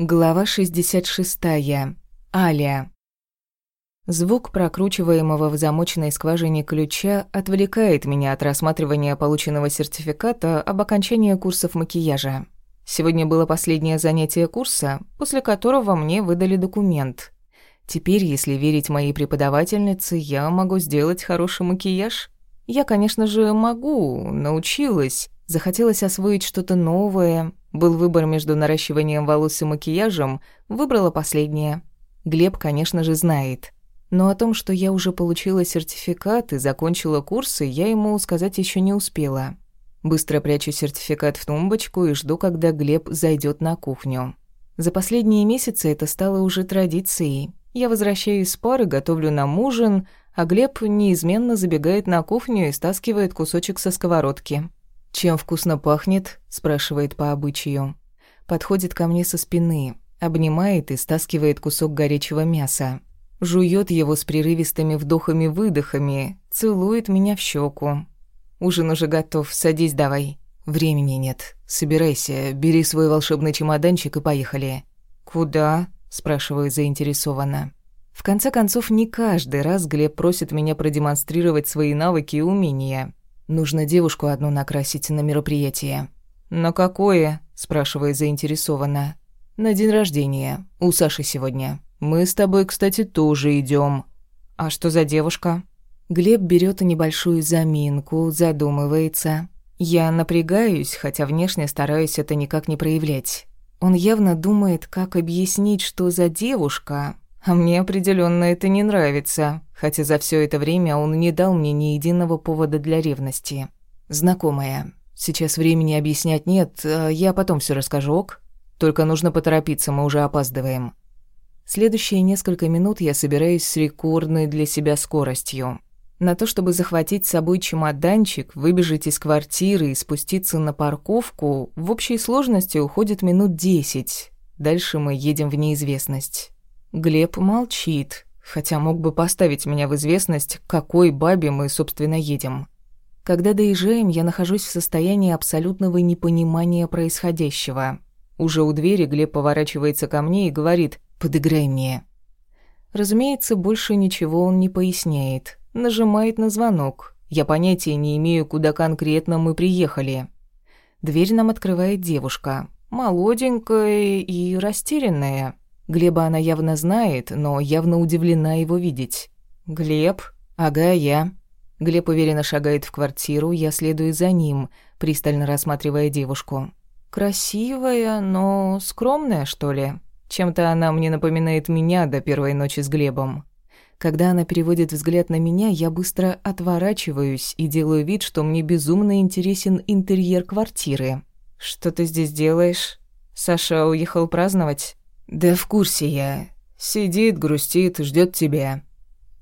Глава 66. Аля. Звук прокручиваемого в замоченной скважине ключа отвлекает меня от рассматривания полученного сертификата об окончании курсов макияжа. Сегодня было последнее занятие курса, после которого мне выдали документ. Теперь, если верить моей преподавательнице, я могу сделать хороший макияж. Я, конечно же, могу, научилась. Захотелось освоить что-то новое, был выбор между наращиванием волос и макияжем, выбрала последнее. Глеб, конечно же, знает. Но о том, что я уже получила сертификат и закончила курсы, я ему сказать еще не успела. Быстро прячу сертификат в тумбочку и жду, когда Глеб зайдет на кухню. За последние месяцы это стало уже традицией. Я возвращаюсь с пары, готовлю нам ужин, а Глеб неизменно забегает на кухню и стаскивает кусочек со сковородки. «Чем вкусно пахнет?» – спрашивает по обычаю. Подходит ко мне со спины, обнимает и стаскивает кусок горячего мяса. Жует его с прерывистыми вдохами-выдохами, целует меня в щеку. «Ужин уже готов, садись давай». «Времени нет. Собирайся, бери свой волшебный чемоданчик и поехали». «Куда?» – спрашиваю заинтересованно. В конце концов, не каждый раз Глеб просит меня продемонстрировать свои навыки и умения. Нужно девушку одну накрасить на мероприятие. «На какое?» – спрашивает заинтересованно. «На день рождения. У Саши сегодня. Мы с тобой, кстати, тоже идем. «А что за девушка?» Глеб берет небольшую заминку, задумывается. Я напрягаюсь, хотя внешне стараюсь это никак не проявлять. Он явно думает, как объяснить, что за девушка, а мне определенно это не нравится, хотя за все это время он не дал мне ни единого повода для ревности. Знакомая. Сейчас времени объяснять нет, а я потом все расскажу, ок? Только нужно поторопиться, мы уже опаздываем. Следующие несколько минут я собираюсь с рекордной для себя скоростью. На то, чтобы захватить с собой чемоданчик, выбежать из квартиры и спуститься на парковку, в общей сложности уходит минут десять. Дальше мы едем в неизвестность. Глеб молчит, хотя мог бы поставить меня в известность, к какой бабе мы, собственно, едем. Когда доезжаем, я нахожусь в состоянии абсолютного непонимания происходящего. Уже у двери Глеб поворачивается ко мне и говорит «Подыграй мне». Разумеется, больше ничего он не поясняет. Нажимает на звонок. Я понятия не имею, куда конкретно мы приехали. Дверь нам открывает девушка. Молоденькая и растерянная. Глеба она явно знает, но явно удивлена его видеть. «Глеб?» «Ага, я». Глеб уверенно шагает в квартиру, я следую за ним, пристально рассматривая девушку. «Красивая, но скромная, что ли? Чем-то она мне напоминает меня до первой ночи с Глебом». Когда она переводит взгляд на меня, я быстро отворачиваюсь и делаю вид, что мне безумно интересен интерьер квартиры. «Что ты здесь делаешь? Саша уехал праздновать?» «Да в курсе я. Сидит, грустит, ждет тебя».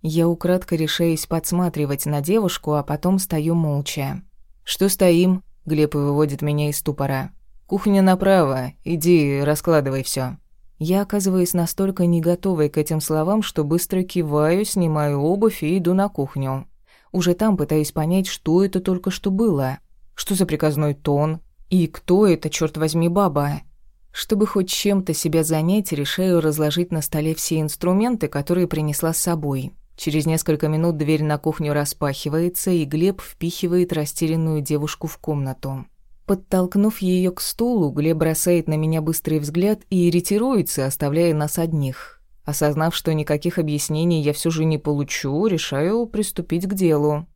Я украдко решаюсь подсматривать на девушку, а потом стою молча. «Что стоим?» — Глеб выводит меня из ступора. «Кухня направо. Иди, раскладывай все. Я оказываюсь настолько не готовой к этим словам, что быстро киваю, снимаю обувь и иду на кухню. Уже там пытаюсь понять, что это только что было. Что за приказной тон? И кто это, черт возьми, баба? Чтобы хоть чем-то себя занять, решаю разложить на столе все инструменты, которые принесла с собой. Через несколько минут дверь на кухню распахивается, и Глеб впихивает растерянную девушку в комнату. Подтолкнув ее к стулу, Глеб бросает на меня быстрый взгляд и ретируется, оставляя нас одних. Осознав, что никаких объяснений я все же не получу, решаю приступить к делу.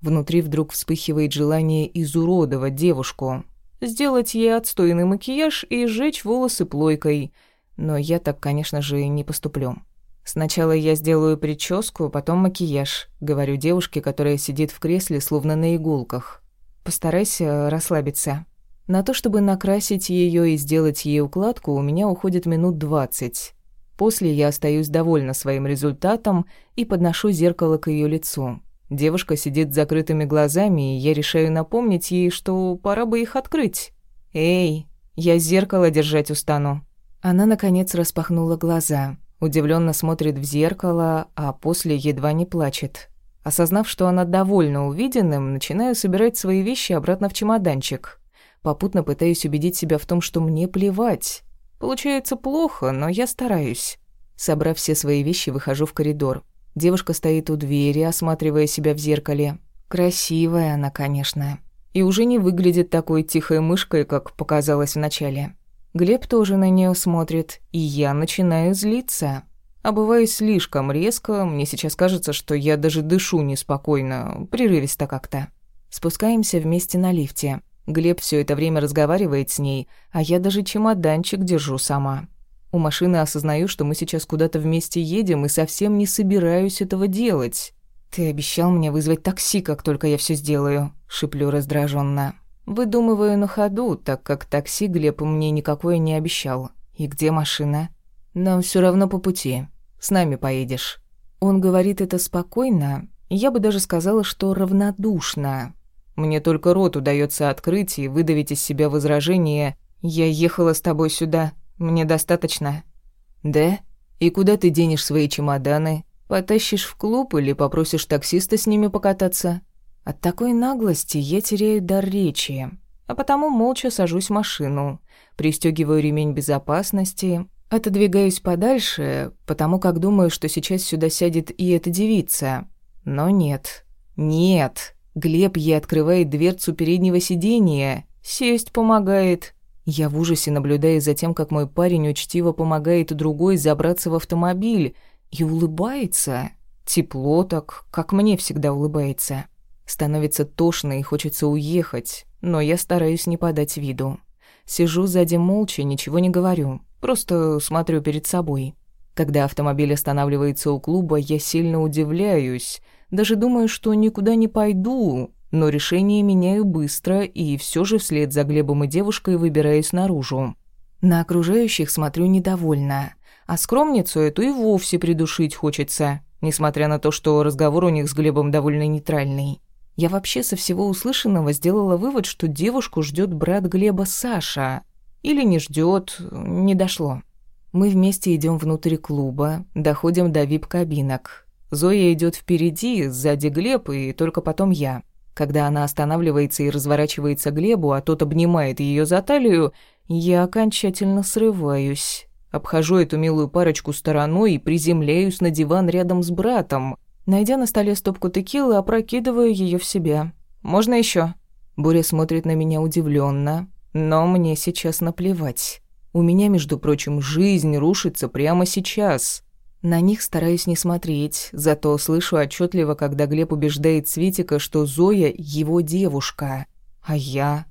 Внутри вдруг вспыхивает желание изуродовать девушку, сделать ей отстойный макияж и сжечь волосы плойкой. Но я так, конечно же, не поступлю. Сначала я сделаю прическу, потом макияж, говорю девушке, которая сидит в кресле, словно на иголках. Постарайся расслабиться. На то, чтобы накрасить ее и сделать ей укладку, у меня уходит минут двадцать. После я остаюсь довольна своим результатом и подношу зеркало к ее лицу. Девушка сидит с закрытыми глазами, и я решаю напомнить ей, что пора бы их открыть. «Эй, я зеркало держать устану». Она, наконец, распахнула глаза, удивленно смотрит в зеркало, а после едва не плачет. Осознав, что она довольна увиденным, начинаю собирать свои вещи обратно в чемоданчик. Попутно пытаюсь убедить себя в том, что мне плевать. Получается плохо, но я стараюсь. Собрав все свои вещи, выхожу в коридор. Девушка стоит у двери, осматривая себя в зеркале. Красивая она, конечно. И уже не выглядит такой тихой мышкой, как показалось вначале. Глеб тоже на нее смотрит, и я начинаю злиться. А бывает слишком резко, мне сейчас кажется, что я даже дышу неспокойно, прерывисто как-то. Спускаемся вместе на лифте. Глеб все это время разговаривает с ней, а я даже чемоданчик держу сама. У машины осознаю, что мы сейчас куда-то вместе едем и совсем не собираюсь этого делать. «Ты обещал мне вызвать такси, как только я все сделаю», — шиплю раздраженно. Выдумываю на ходу, так как такси Глеб мне никакое не обещал. «И где машина?» «Нам все равно по пути. С нами поедешь». Он говорит это спокойно, я бы даже сказала, что равнодушно. Мне только рот удается открыть и выдавить из себя возражение «Я ехала с тобой сюда, мне достаточно». «Да? И куда ты денешь свои чемоданы? Потащишь в клуб или попросишь таксиста с ними покататься?» От такой наглости я теряю дар речи, а потому молча сажусь в машину, пристегиваю ремень безопасности, отодвигаюсь подальше, потому как думаю, что сейчас сюда сядет и эта девица. Но нет. Нет. Глеб ей открывает дверцу переднего сиденья, сесть помогает. Я в ужасе наблюдаю за тем, как мой парень учтиво помогает другой забраться в автомобиль и улыбается. Тепло так, как мне всегда улыбается. Становится тошно и хочется уехать, но я стараюсь не подать виду. Сижу сзади молча, ничего не говорю, просто смотрю перед собой. Когда автомобиль останавливается у клуба, я сильно удивляюсь — даже думаю, что никуда не пойду, но решение меняю быстро и все же вслед за Глебом и девушкой выбираюсь наружу. На окружающих смотрю недовольно, а скромницу эту и вовсе придушить хочется, несмотря на то, что разговор у них с Глебом довольно нейтральный. Я вообще со всего услышанного сделала вывод, что девушку ждет брат Глеба Саша. Или не ждет, не дошло. Мы вместе идем внутрь клуба, доходим до вип-кабинок. Зоя идет впереди, сзади Глеб, и только потом я. Когда она останавливается и разворачивается Глебу, а тот обнимает ее за талию, я окончательно срываюсь. Обхожу эту милую парочку стороной и приземляюсь на диван рядом с братом. Найдя на столе стопку текилы, опрокидываю ее в себя. «Можно еще? Боря смотрит на меня удивленно, но мне сейчас наплевать. У меня, между прочим, жизнь рушится прямо сейчас. На них стараюсь не смотреть, зато слышу отчетливо, когда Глеб убеждает Светика, что Зоя — его девушка. А я?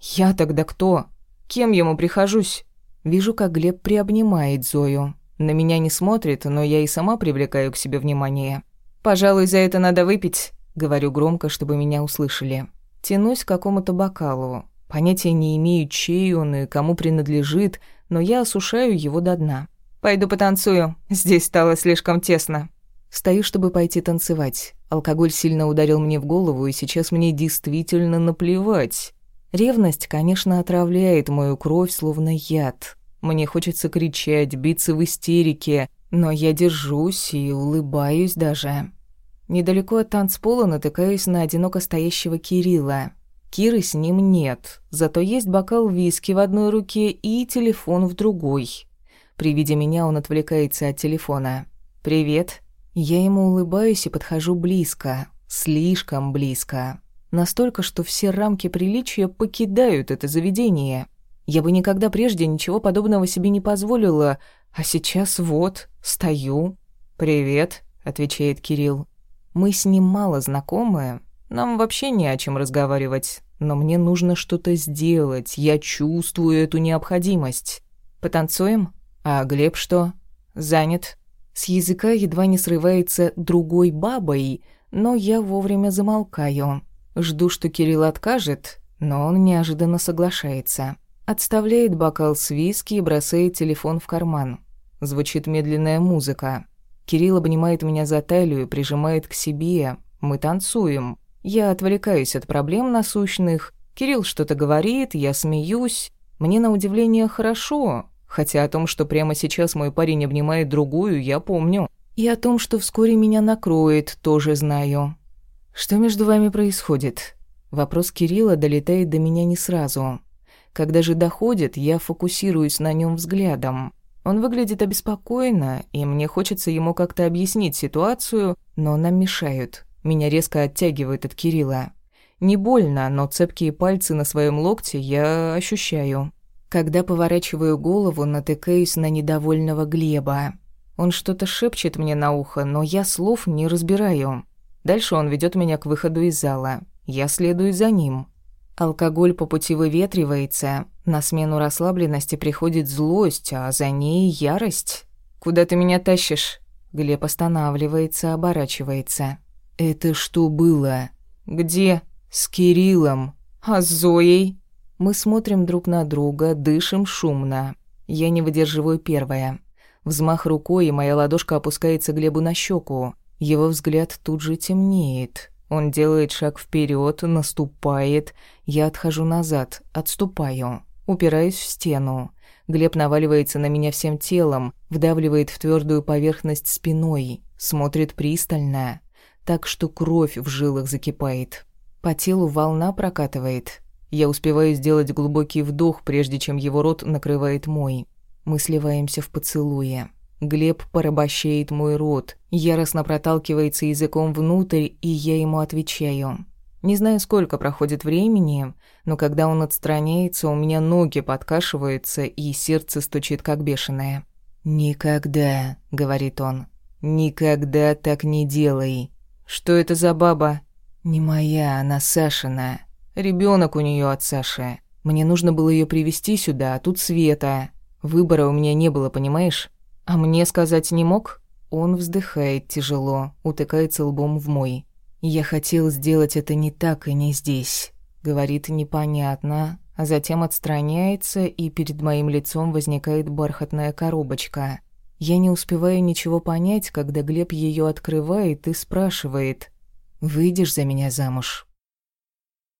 Я тогда кто? Кем ему прихожусь? Вижу, как Глеб приобнимает Зою. На меня не смотрит, но я и сама привлекаю к себе внимание. «Пожалуй, за это надо выпить», — говорю громко, чтобы меня услышали. Тянусь к какому-то бокалу. Понятия не имею, чей он и кому принадлежит, но я осушаю его до дна. Пойду потанцую. Здесь стало слишком тесно. Стою, чтобы пойти танцевать. Алкоголь сильно ударил мне в голову, и сейчас мне действительно наплевать. Ревность, конечно, отравляет мою кровь, словно яд. Мне хочется кричать, биться в истерике, но я держусь и улыбаюсь даже. Недалеко от танцпола натыкаюсь на одиноко стоящего Кирилла. Киры с ним нет, зато есть бокал виски в одной руке и телефон в другой. При виде меня он отвлекается от телефона. «Привет». Я ему улыбаюсь и подхожу близко. Слишком близко. Настолько, что все рамки приличия покидают это заведение. Я бы никогда прежде ничего подобного себе не позволила, а сейчас вот, стою. «Привет», — отвечает Кирилл. «Мы с ним мало знакомы, нам вообще не о чем разговаривать, но мне нужно что-то сделать, я чувствую эту необходимость. Потанцуем?» А Глеб что? Занят. С языка едва не срывается другой бабой, но я вовремя замолкаю. Жду, что Кирилл откажет, но он неожиданно соглашается. Отставляет бокал с виски и бросает телефон в карман. Звучит медленная музыка. Кирилл обнимает меня за талию, прижимает к себе. Мы танцуем. Я отвлекаюсь от проблем насущных. Кирилл что-то говорит, я смеюсь. Мне на удивление хорошо. Хотя о том, что прямо сейчас мой парень обнимает другую, я помню. И о том, что вскоре меня накроет, тоже знаю. Что между вами происходит? Вопрос Кирилла долетает до меня не сразу. Когда же доходит, я фокусируюсь на нем взглядом. Он выглядит обеспокоенно, и мне хочется ему как-то объяснить ситуацию, но нам мешают. Меня резко оттягивают от Кирилла. Не больно, но цепкие пальцы на своем локте я ощущаю. Когда поворачиваю голову, натыкаюсь на недовольного Глеба. Он что-то шепчет мне на ухо, но я слов не разбираю. Дальше он ведет меня к выходу из зала. Я следую за ним. Алкоголь по пути выветривается, на смену расслабленности приходит злость, а за ней ярость. «Куда ты меня тащишь?» Глеб останавливается, оборачивается. «Это что было?» «Где?» «С Кириллом». «А с Зоей?» Мы смотрим друг на друга, дышим шумно. Я не выдерживаю первая. Взмах рукой, и моя ладошка опускается Глебу на щеку. Его взгляд тут же темнеет. Он делает шаг вперед, наступает. Я отхожу назад, отступаю, упираюсь в стену. Глеб наваливается на меня всем телом, вдавливает в твердую поверхность спиной, смотрит пристально, так что кровь в жилах закипает. По телу волна прокатывает. Я успеваю сделать глубокий вдох, прежде чем его рот накрывает мой. Мы сливаемся в поцелуе. Глеб порабощает мой рот, яростно проталкивается языком внутрь, и я ему отвечаю. Не знаю, сколько проходит времени, но когда он отстраняется, у меня ноги подкашиваются, и сердце стучит как бешеное. «Никогда», — говорит он, — «никогда так не делай». «Что это за баба?» «Не моя, она Сашина. Ребенок у нее от Саши. Мне нужно было ее привести сюда, а тут Света. Выбора у меня не было, понимаешь?» А мне сказать не мог? Он вздыхает тяжело, утыкается лбом в мой. Я хотел сделать это не так и не здесь. Говорит непонятно, а затем отстраняется, и перед моим лицом возникает бархатная коробочка. Я не успеваю ничего понять, когда Глеб ее открывает и спрашивает: "Выйдешь за меня замуж?"